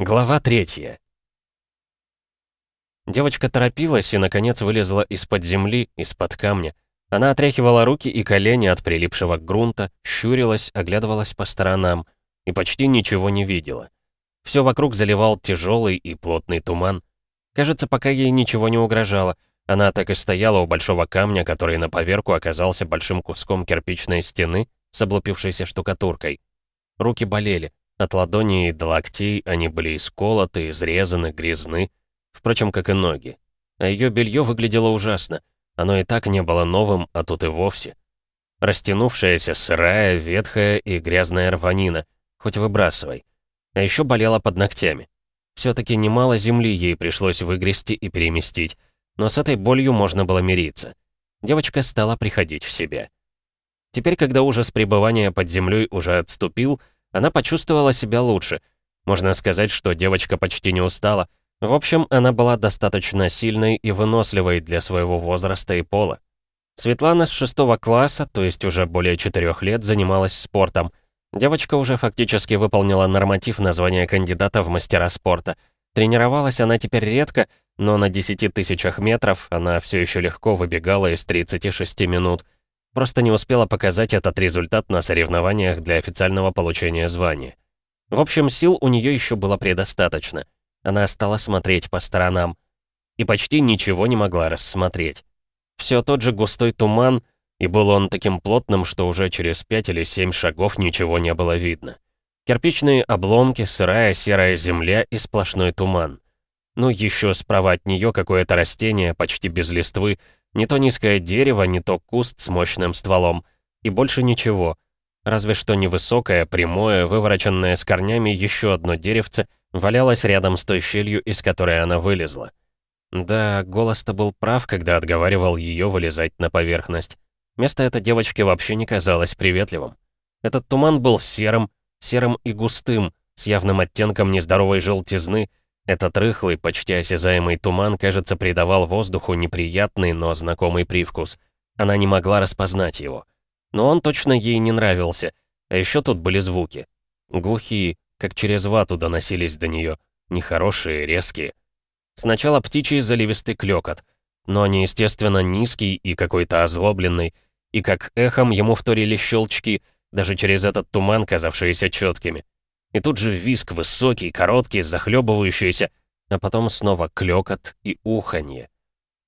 Глава третья. Девочка торопилась и, наконец, вылезла из-под земли, из-под камня. Она отряхивала руки и колени от прилипшего грунта, щурилась, оглядывалась по сторонам и почти ничего не видела. Все вокруг заливал тяжелый и плотный туман. Кажется, пока ей ничего не угрожало, она так и стояла у большого камня, который на поверку оказался большим куском кирпичной стены с облупившейся штукатуркой. Руки болели. От ладоней до локтей они были исколоты, изрезаны, грязны, впрочем, как и ноги. А ее белье выглядело ужасно. Оно и так не было новым, а тут и вовсе. Растянувшаяся, сырая, ветхая и грязная рванина. Хоть выбрасывай. А еще болела под ногтями. Все-таки немало земли ей пришлось выгрести и переместить. Но с этой болью можно было мириться. Девочка стала приходить в себя. Теперь, когда ужас пребывания под землей уже отступил, она почувствовала себя лучше. Можно сказать, что девочка почти не устала. В общем, она была достаточно сильной и выносливой для своего возраста и пола. Светлана с шестого класса, то есть уже более четырех лет, занималась спортом. Девочка уже фактически выполнила норматив названия кандидата в мастера спорта. Тренировалась она теперь редко, но на 10 тысячах метров она все еще легко выбегала из 36 минут – Просто не успела показать этот результат на соревнованиях для официального получения звания. В общем, сил у нее еще было предостаточно. Она стала смотреть по сторонам. И почти ничего не могла рассмотреть. Все тот же густой туман, и был он таким плотным, что уже через пять или семь шагов ничего не было видно. Кирпичные обломки, сырая серая земля и сплошной туман. Ну, еще справа от нее какое-то растение, почти без листвы, не то низкое дерево, не то куст с мощным стволом. И больше ничего. Разве что невысокое, прямое, вывороченное с корнями еще одно деревце валялось рядом с той щелью, из которой она вылезла. Да, голос-то был прав, когда отговаривал ее вылезать на поверхность. Место этой девочки вообще не казалось приветливым. Этот туман был серым, серым и густым, с явным оттенком нездоровой желтизны, этот рыхлый, почти осязаемый туман, кажется, придавал воздуху неприятный, но знакомый привкус. Она не могла распознать его. Но он точно ей не нравился. А еще тут были звуки. Глухие, как через вату доносились до нее. Нехорошие, резкие. Сначала птичий заливистый клёкот, но неестественно низкий и какой-то озлобленный, и как эхом ему вторили щелчки, даже через этот туман, казавшиеся четкими. И тут же виск высокий, короткий, захлебывающийся, а потом снова клёкот и уханье.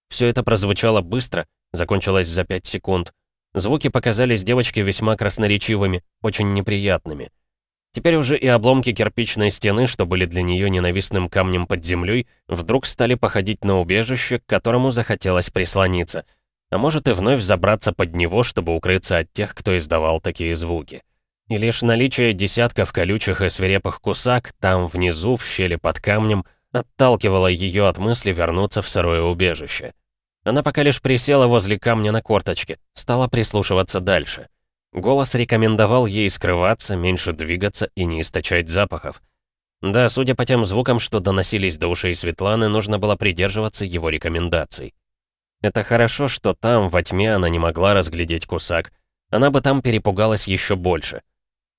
Все это прозвучало быстро, закончилось за пять секунд. Звуки показались девочке весьма красноречивыми, очень неприятными. Теперь уже и обломки кирпичной стены, что были для нее ненавистным камнем под землей, вдруг стали походить на убежище, к которому захотелось прислониться. А может и вновь забраться под него, чтобы укрыться от тех, кто издавал такие звуки. И лишь наличие десятков колючих и свирепых кусак там внизу, в щели под камнем, отталкивало ее от мысли вернуться в сырое убежище. Она пока лишь присела возле камня на корточке, стала прислушиваться дальше. Голос рекомендовал ей скрываться, меньше двигаться и не источать запахов. Да, судя по тем звукам, что доносились до ушей Светланы, нужно было придерживаться его рекомендаций. Это хорошо, что там, во тьме, она не могла разглядеть кусак. Она бы там перепугалась еще больше.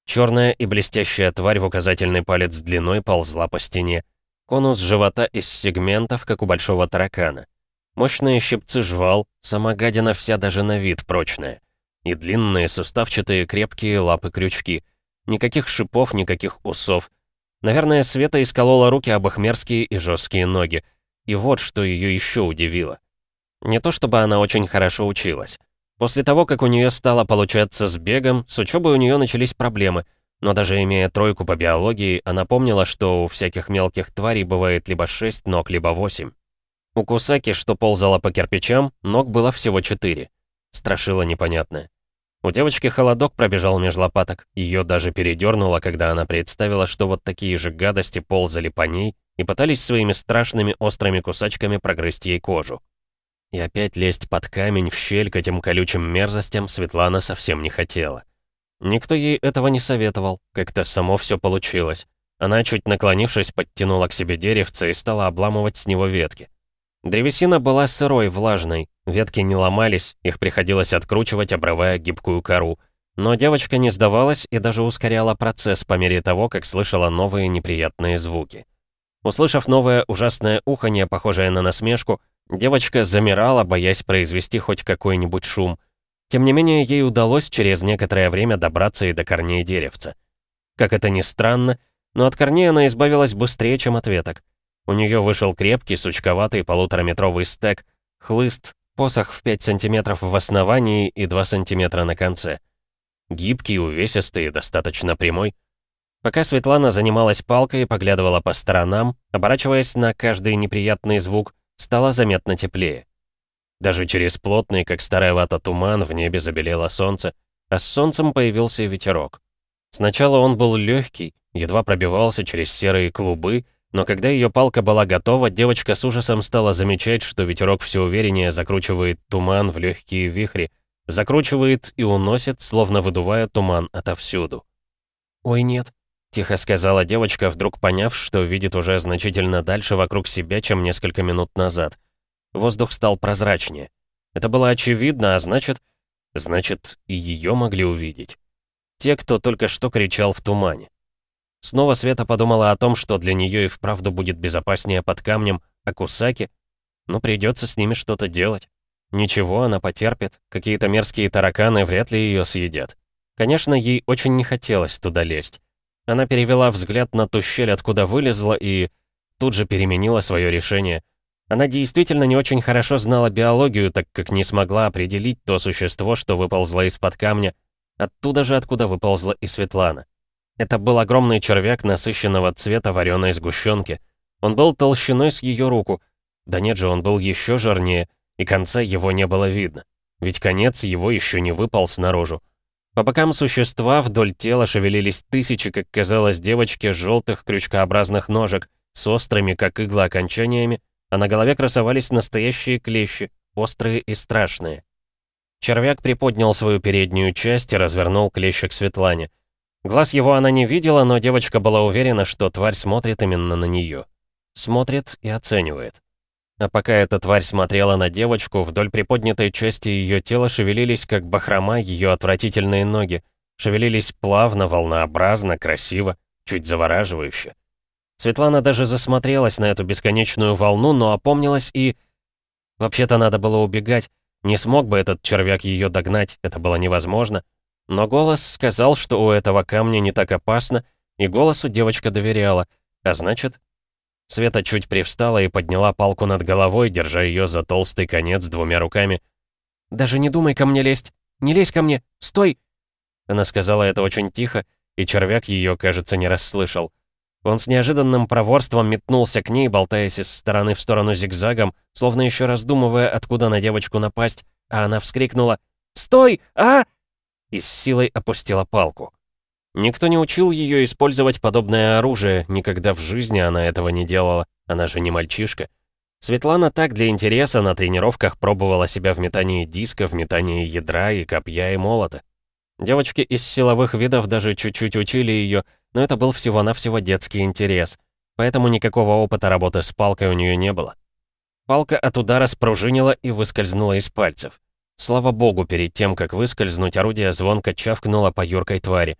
Черная и блестящая тварь в указательный палец длиной ползла по стене. Конус живота из сегментов, как у большого таракана. Мощные щипцы жвал, сама гадина вся даже на вид прочная. И длинные суставчатые крепкие лапы-крючки. Никаких шипов, никаких усов. Наверное, Света исколола руки об их мерзкие и жесткие ноги. И вот что ее еще удивило. Не то чтобы она очень хорошо училась. После того, как у нее стало получаться с бегом, с учебой у нее начались проблемы. Но даже имея тройку по биологии, она помнила, что у всяких мелких тварей бывает либо 6 ног, либо 8. У Кусаки, что ползала по кирпичам, ног было всего 4. Страшило непонятное. У девочки холодок пробежал меж лопаток. Ее даже передернуло, когда она представила, что вот такие же гадости ползали по ней и пытались своими страшными острыми кусачками прогрызть ей кожу. И опять лезть под камень в щель к этим колючим мерзостям Светлана совсем не хотела. Никто ей этого не советовал, как-то само все получилось. Она, чуть наклонившись, подтянула к себе деревце и стала обламывать с него ветки. Древесина была сырой, влажной, ветки не ломались, их приходилось откручивать, обрывая гибкую кору. Но девочка не сдавалась и даже ускоряла процесс по мере того, как слышала новые неприятные звуки. Услышав новое ужасное уханье, похожее на насмешку, девочка замирала, боясь произвести хоть какой-нибудь шум. Тем не менее, ей удалось через некоторое время добраться и до корней деревца. Как это ни странно, но от корней она избавилась быстрее, чем от веток. У нее вышел крепкий, сучковатый полутораметровый стек, хлыст, посох в 5 сантиметров в основании и 2 сантиметра на конце. Гибкий, увесистый и достаточно прямой. Пока Светлана занималась палкой и поглядывала по сторонам, оборачиваясь на каждый неприятный звук, стало заметно теплее. Даже через плотный, как старая вата, туман в небе забелело солнце, а с солнцем появился ветерок. Сначала он был легкий, едва пробивался через серые клубы, но когда ее палка была готова, девочка с ужасом стала замечать, что ветерок все увереннее закручивает туман в легкие вихри, закручивает и уносит, словно выдувая туман отовсюду. «Ой, нет», — тихо сказала девочка, вдруг поняв, что видит уже значительно дальше вокруг себя, чем несколько минут назад. Воздух стал прозрачнее. Это было очевидно, а значит... Значит, и ее могли увидеть. Те, кто только что кричал в тумане. Снова Света подумала о том, что для нее и вправду будет безопаснее под камнем, а Кусаки... Ну, придется с ними что-то делать. Ничего, она потерпит. Какие-то мерзкие тараканы вряд ли ее съедят. Конечно, ей очень не хотелось туда лезть. Она перевела взгляд на ту щель, откуда вылезла, и тут же переменила свое решение. Она действительно не очень хорошо знала биологию, так как не смогла определить то существо, что выползло из-под камня, оттуда же, откуда выползла и Светлана. Это был огромный червяк насыщенного цвета вареной сгущенки. Он был толщиной с ее руку. Да нет же, он был еще жирнее, и конца его не было видно. Ведь конец его еще не выпал снаружи. По бокам существа вдоль тела шевелились тысячи, как казалось девочке, желтых крючкообразных ножек с острыми, как игла, окончаниями, а на голове красовались настоящие клещи, острые и страшные. Червяк приподнял свою переднюю часть и развернул клещик к Светлане. Глаз его она не видела, но девочка была уверена, что тварь смотрит именно на нее. Смотрит и оценивает. А пока эта тварь смотрела на девочку, вдоль приподнятой части ее тела шевелились, как бахрома, ее отвратительные ноги. Шевелились плавно, волнообразно, красиво, чуть завораживающе. Светлана даже засмотрелась на эту бесконечную волну, но опомнилась и... Вообще-то надо было убегать. Не смог бы этот червяк ее догнать, это было невозможно. Но голос сказал, что у этого камня не так опасно, и голосу девочка доверяла, а значит... Света чуть привстала и подняла палку над головой, держа ее за толстый конец двумя руками. «Даже не думай ко мне лезть! Не лезь ко мне! Стой!» Она сказала это очень тихо, и червяк ее, кажется, не расслышал. Он с неожиданным проворством метнулся к ней, болтаясь из стороны в сторону зигзагом, словно еще раздумывая, откуда на девочку напасть, а она вскрикнула «Стой! А!» и с силой опустила палку. Никто не учил ее использовать подобное оружие, никогда в жизни она этого не делала, она же не мальчишка. Светлана так для интереса на тренировках пробовала себя в метании диска, в метании ядра и копья и молота. Девочки из силовых видов даже чуть-чуть учили ее, но это был всего-навсего детский интерес, поэтому никакого опыта работы с палкой у нее не было. Палка от удара спружинила и выскользнула из пальцев. Слава богу, перед тем, как выскользнуть, орудие звонко чавкнуло по юркой твари.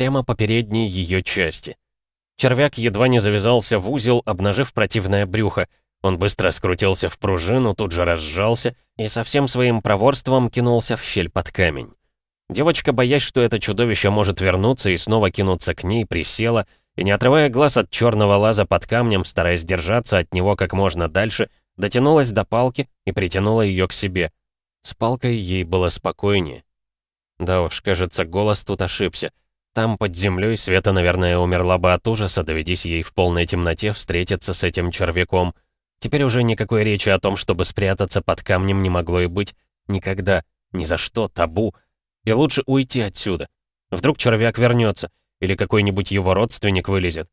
Прямо по передней ее части. Червяк едва не завязался в узел, обнажив противное брюхо. Он быстро скрутился в пружину, тут же разжался и со всем своим проворством кинулся в щель под камень. Девочка, боясь, что это чудовище может вернуться и снова кинуться к ней, присела и, не отрывая глаз от черного лаза под камнем, стараясь держаться от него как можно дальше, дотянулась до палки и притянула ее к себе. С палкой ей было спокойнее. Да уж, кажется, голос тут ошибся. Там, под землей, Света, наверное, умерла бы от ужаса, доведись ей в полной темноте встретиться с этим червяком. Теперь уже никакой речи о том, чтобы спрятаться под камнем, не могло и быть. Никогда. Ни за что. Табу. И лучше уйти отсюда. Вдруг червяк вернется, или какой-нибудь его родственник вылезет.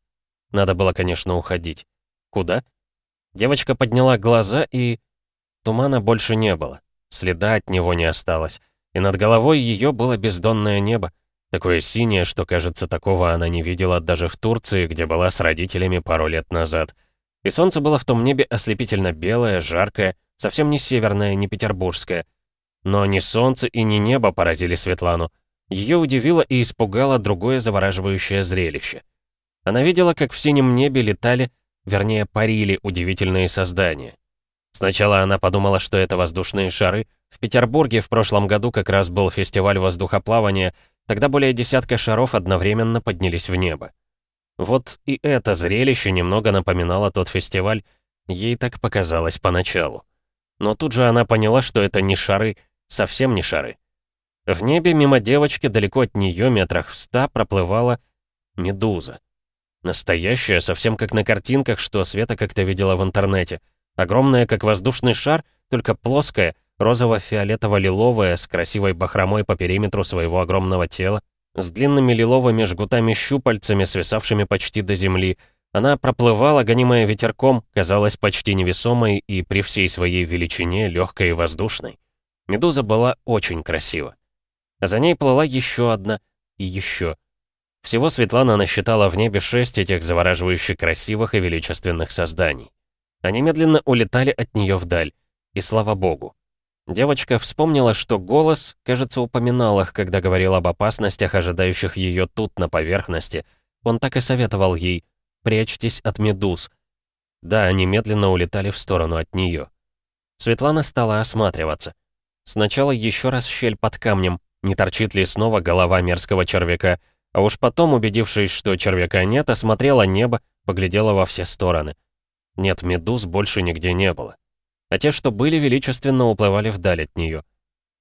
Надо было, конечно, уходить. Куда? Девочка подняла глаза, и... Тумана больше не было. Следа от него не осталось. И над головой ее было бездонное небо. Такое синее, что, кажется, такого она не видела даже в Турции, где была с родителями пару лет назад. И солнце было в том небе ослепительно белое, жаркое, совсем не северное, не петербургское. Но ни солнце и ни небо поразили Светлану. Ее удивило и испугало другое завораживающее зрелище. Она видела, как в синем небе летали, вернее, парили удивительные создания. Сначала она подумала, что это воздушные шары. В Петербурге в прошлом году как раз был фестиваль воздухоплавания, тогда более десятка шаров одновременно поднялись в небо. Вот и это зрелище немного напоминало тот фестиваль, ей так показалось поначалу. Но тут же она поняла, что это не шары, совсем не шары. В небе мимо девочки, далеко от нее, метрах в ста, проплывала медуза. Настоящая, совсем как на картинках, что Света как-то видела в интернете. Огромная, как воздушный шар, только плоская, розово-фиолетово-лиловая, с красивой бахромой по периметру своего огромного тела, с длинными лиловыми жгутами-щупальцами, свисавшими почти до земли. Она проплывала, гонимая ветерком, казалась почти невесомой и при всей своей величине легкой и воздушной. Медуза была очень красива. А за ней плыла еще одна и еще. Всего Светлана насчитала в небе шесть этих завораживающе красивых и величественных созданий. Они медленно улетали от нее вдаль. И слава богу. Девочка вспомнила, что голос, кажется, упоминал их, когда говорил об опасностях, ожидающих ее тут, на поверхности. Он так и советовал ей «Прячьтесь от медуз». Да, они медленно улетали в сторону от нее. Светлана стала осматриваться. Сначала еще раз щель под камнем, не торчит ли снова голова мерзкого червяка, а уж потом, убедившись, что червяка нет, осмотрела небо, поглядела во все стороны. Нет, медуз больше нигде не было. А те, что были, величественно уплывали вдаль от нее.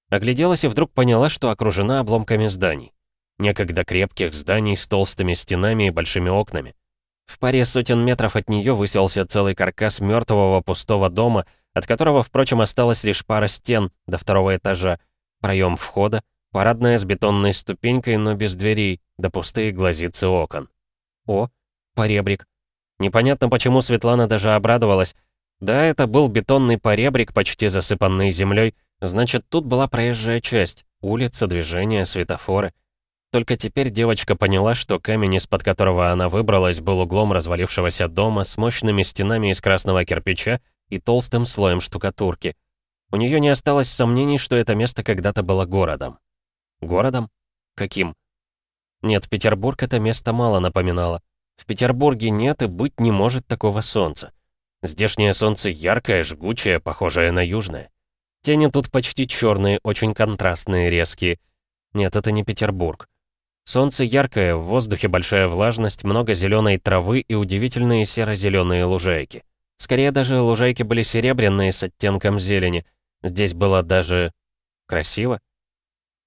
Огляделась и вдруг поняла, что окружена обломками зданий. Некогда крепких зданий с толстыми стенами и большими окнами. В паре сотен метров от нее выселся целый каркас мертвого пустого дома, от которого, впрочем, осталась лишь пара стен до второго этажа, проем входа, Парадная с бетонной ступенькой, но без дверей, да пустые глазицы окон. О, поребрик. Непонятно, почему Светлана даже обрадовалась. Да, это был бетонный поребрик, почти засыпанный землей. Значит, тут была проезжая часть. Улица, движение, светофоры. Только теперь девочка поняла, что камень, из-под которого она выбралась, был углом развалившегося дома с мощными стенами из красного кирпича и толстым слоем штукатурки. У нее не осталось сомнений, что это место когда-то было городом. Городом? Каким? Нет, Петербург это место мало напоминало. В Петербурге нет и быть не может такого солнца. Здешнее солнце яркое, жгучее, похожее на южное. Тени тут почти черные, очень контрастные, резкие. Нет, это не Петербург. Солнце яркое, в воздухе большая влажность, много зеленой травы и удивительные серо-зеленые лужайки. Скорее даже лужайки были серебряные с оттенком зелени. Здесь было даже... красиво.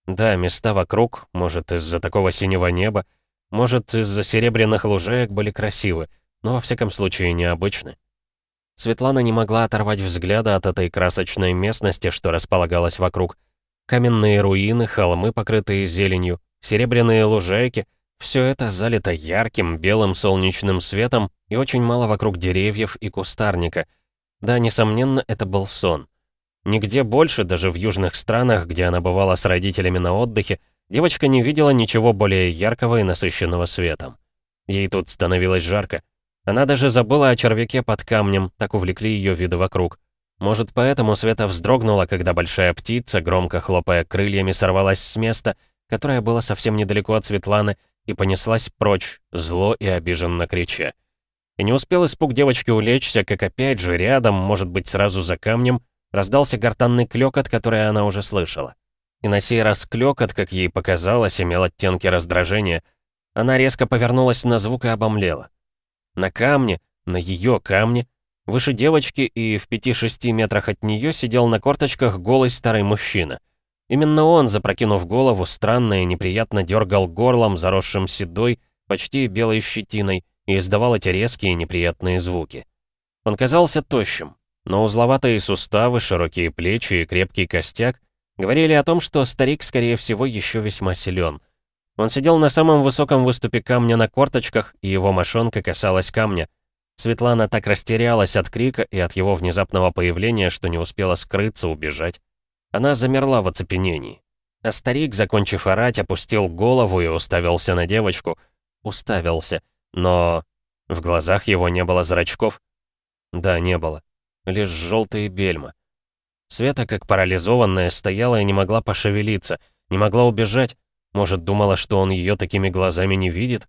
Да, места вокруг, может, из-за такого синего неба, может, из-за серебряных лужаек были красивы, но во всяком случае необычны. Светлана не могла оторвать взгляда от этой красочной местности, что располагалась вокруг. Каменные руины, холмы, покрытые зеленью, серебряные лужайки — все это залито ярким белым солнечным светом и очень мало вокруг деревьев и кустарника. Да, несомненно, это был сон. Нигде больше, даже в южных странах, где она бывала с родителями на отдыхе, девочка не видела ничего более яркого и насыщенного светом. Ей тут становилось жарко. Она даже забыла о червяке под камнем, так увлекли ее виды вокруг. Может, поэтому Света вздрогнула, когда большая птица, громко хлопая крыльями, сорвалась с места, которое было совсем недалеко от Светланы, и понеслась прочь, зло и обиженно крича. И не успел испуг девочки улечься, как опять же рядом, может быть, сразу за камнем, Раздался гортанный клёкот, который она уже слышала. И на сей раз клёкот, как ей показалось, имел оттенки раздражения. Она резко повернулась на звук и обомлела. На камне, на её камне, выше девочки и в пяти-шести метрах от неё сидел на корточках голый старый мужчина. Именно он, запрокинув голову, странно и неприятно дергал горлом, заросшим седой, почти белой щетиной, и издавал эти резкие неприятные звуки. Он казался тощим, но узловатые суставы, широкие плечи и крепкий костяк говорили о том, что старик, скорее всего, еще весьма силен. Он сидел на самом высоком выступе камня на корточках, и его мошонка касалась камня. Светлана так растерялась от крика и от его внезапного появления, что не успела скрыться, убежать. Она замерла в оцепенении. А старик, закончив орать, опустил голову и уставился на девочку. Уставился. Но в глазах его не было зрачков. Да, не было лишь желтые бельма. Света, как парализованная, стояла и не могла пошевелиться, не могла убежать. Может, думала, что он ее такими глазами не видит?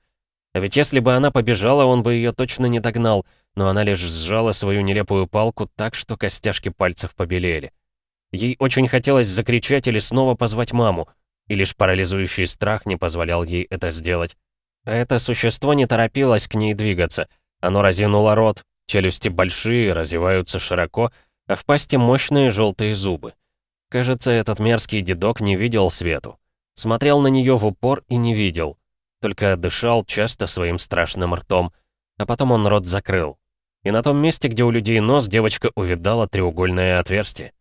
А ведь если бы она побежала, он бы ее точно не догнал. но она лишь сжала свою нелепую палку так, что костяшки пальцев побелели. Ей очень хотелось закричать или снова позвать маму, и лишь парализующий страх не позволял ей это сделать. А это существо не торопилось к ней двигаться. Оно разинуло рот, челюсти большие, разеваются широко, а в пасти мощные желтые зубы. Кажется, этот мерзкий дедок не видел свету. Смотрел на нее в упор и не видел. Только дышал часто своим страшным ртом, а потом он рот закрыл. И на том месте, где у людей нос, девочка увидала треугольное отверстие.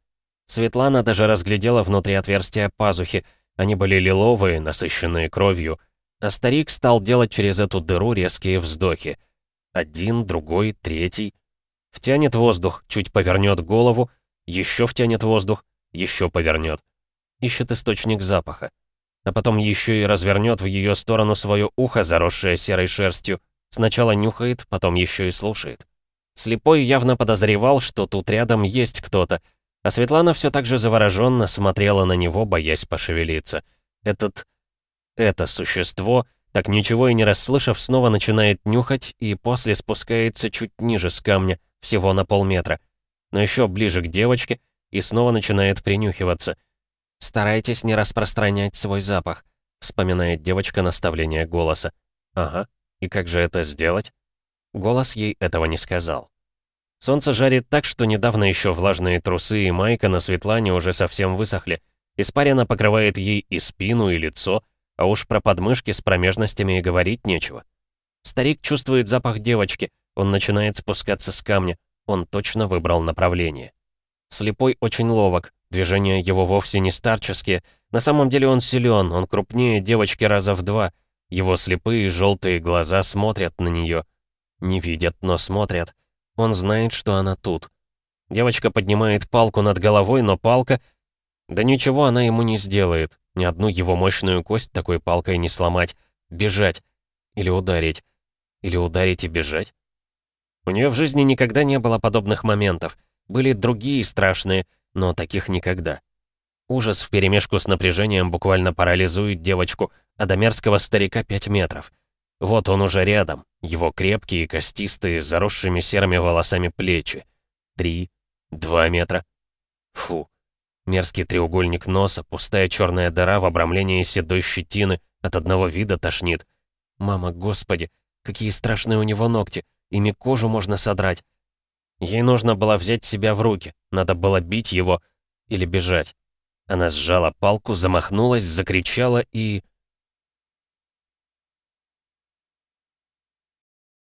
Светлана даже разглядела внутри отверстия пазухи. Они были лиловые, насыщенные кровью. А старик стал делать через эту дыру резкие вздохи. Один, другой, третий. Втянет воздух, чуть повернет голову, еще втянет воздух, еще повернет. Ищет источник запаха. А потом еще и развернет в ее сторону свое ухо, заросшее серой шерстью. Сначала нюхает, потом еще и слушает. Слепой явно подозревал, что тут рядом есть кто-то, а Светлана все так же завороженно смотрела на него, боясь пошевелиться. Этот... это существо, так ничего и не расслышав, снова начинает нюхать и после спускается чуть ниже с камня, всего на полметра. Но еще ближе к девочке, и снова начинает принюхиваться. «Старайтесь не распространять свой запах», — вспоминает девочка наставление голоса. «Ага, и как же это сделать?» Голос ей этого не сказал. Солнце жарит так, что недавно еще влажные трусы и майка на Светлане уже совсем высохли. Испарина покрывает ей и спину, и лицо, а уж про подмышки с промежностями и говорить нечего. Старик чувствует запах девочки, он начинает спускаться с камня, он точно выбрал направление. Слепой очень ловок, движения его вовсе не старческие. На самом деле он силен, он крупнее девочки раза в два. Его слепые желтые глаза смотрят на нее. Не видят, но смотрят. Он знает, что она тут. Девочка поднимает палку над головой, но палка... Да ничего она ему не сделает. Ни одну его мощную кость такой палкой не сломать. Бежать. Или ударить. Или ударить и бежать. У нее в жизни никогда не было подобных моментов. Были другие страшные, но таких никогда. Ужас вперемешку с напряжением буквально парализует девочку, а до мерзкого старика 5 метров. Вот он уже рядом, его крепкие, костистые, заросшими серыми волосами плечи. Три, два метра. Фу. Мерзкий треугольник носа, пустая черная дыра в обрамлении седой щетины, от одного вида тошнит. Мама, господи, какие страшные у него ногти, ими кожу можно содрать. Ей нужно было взять себя в руки, надо было бить его или бежать. Она сжала палку, замахнулась, закричала и...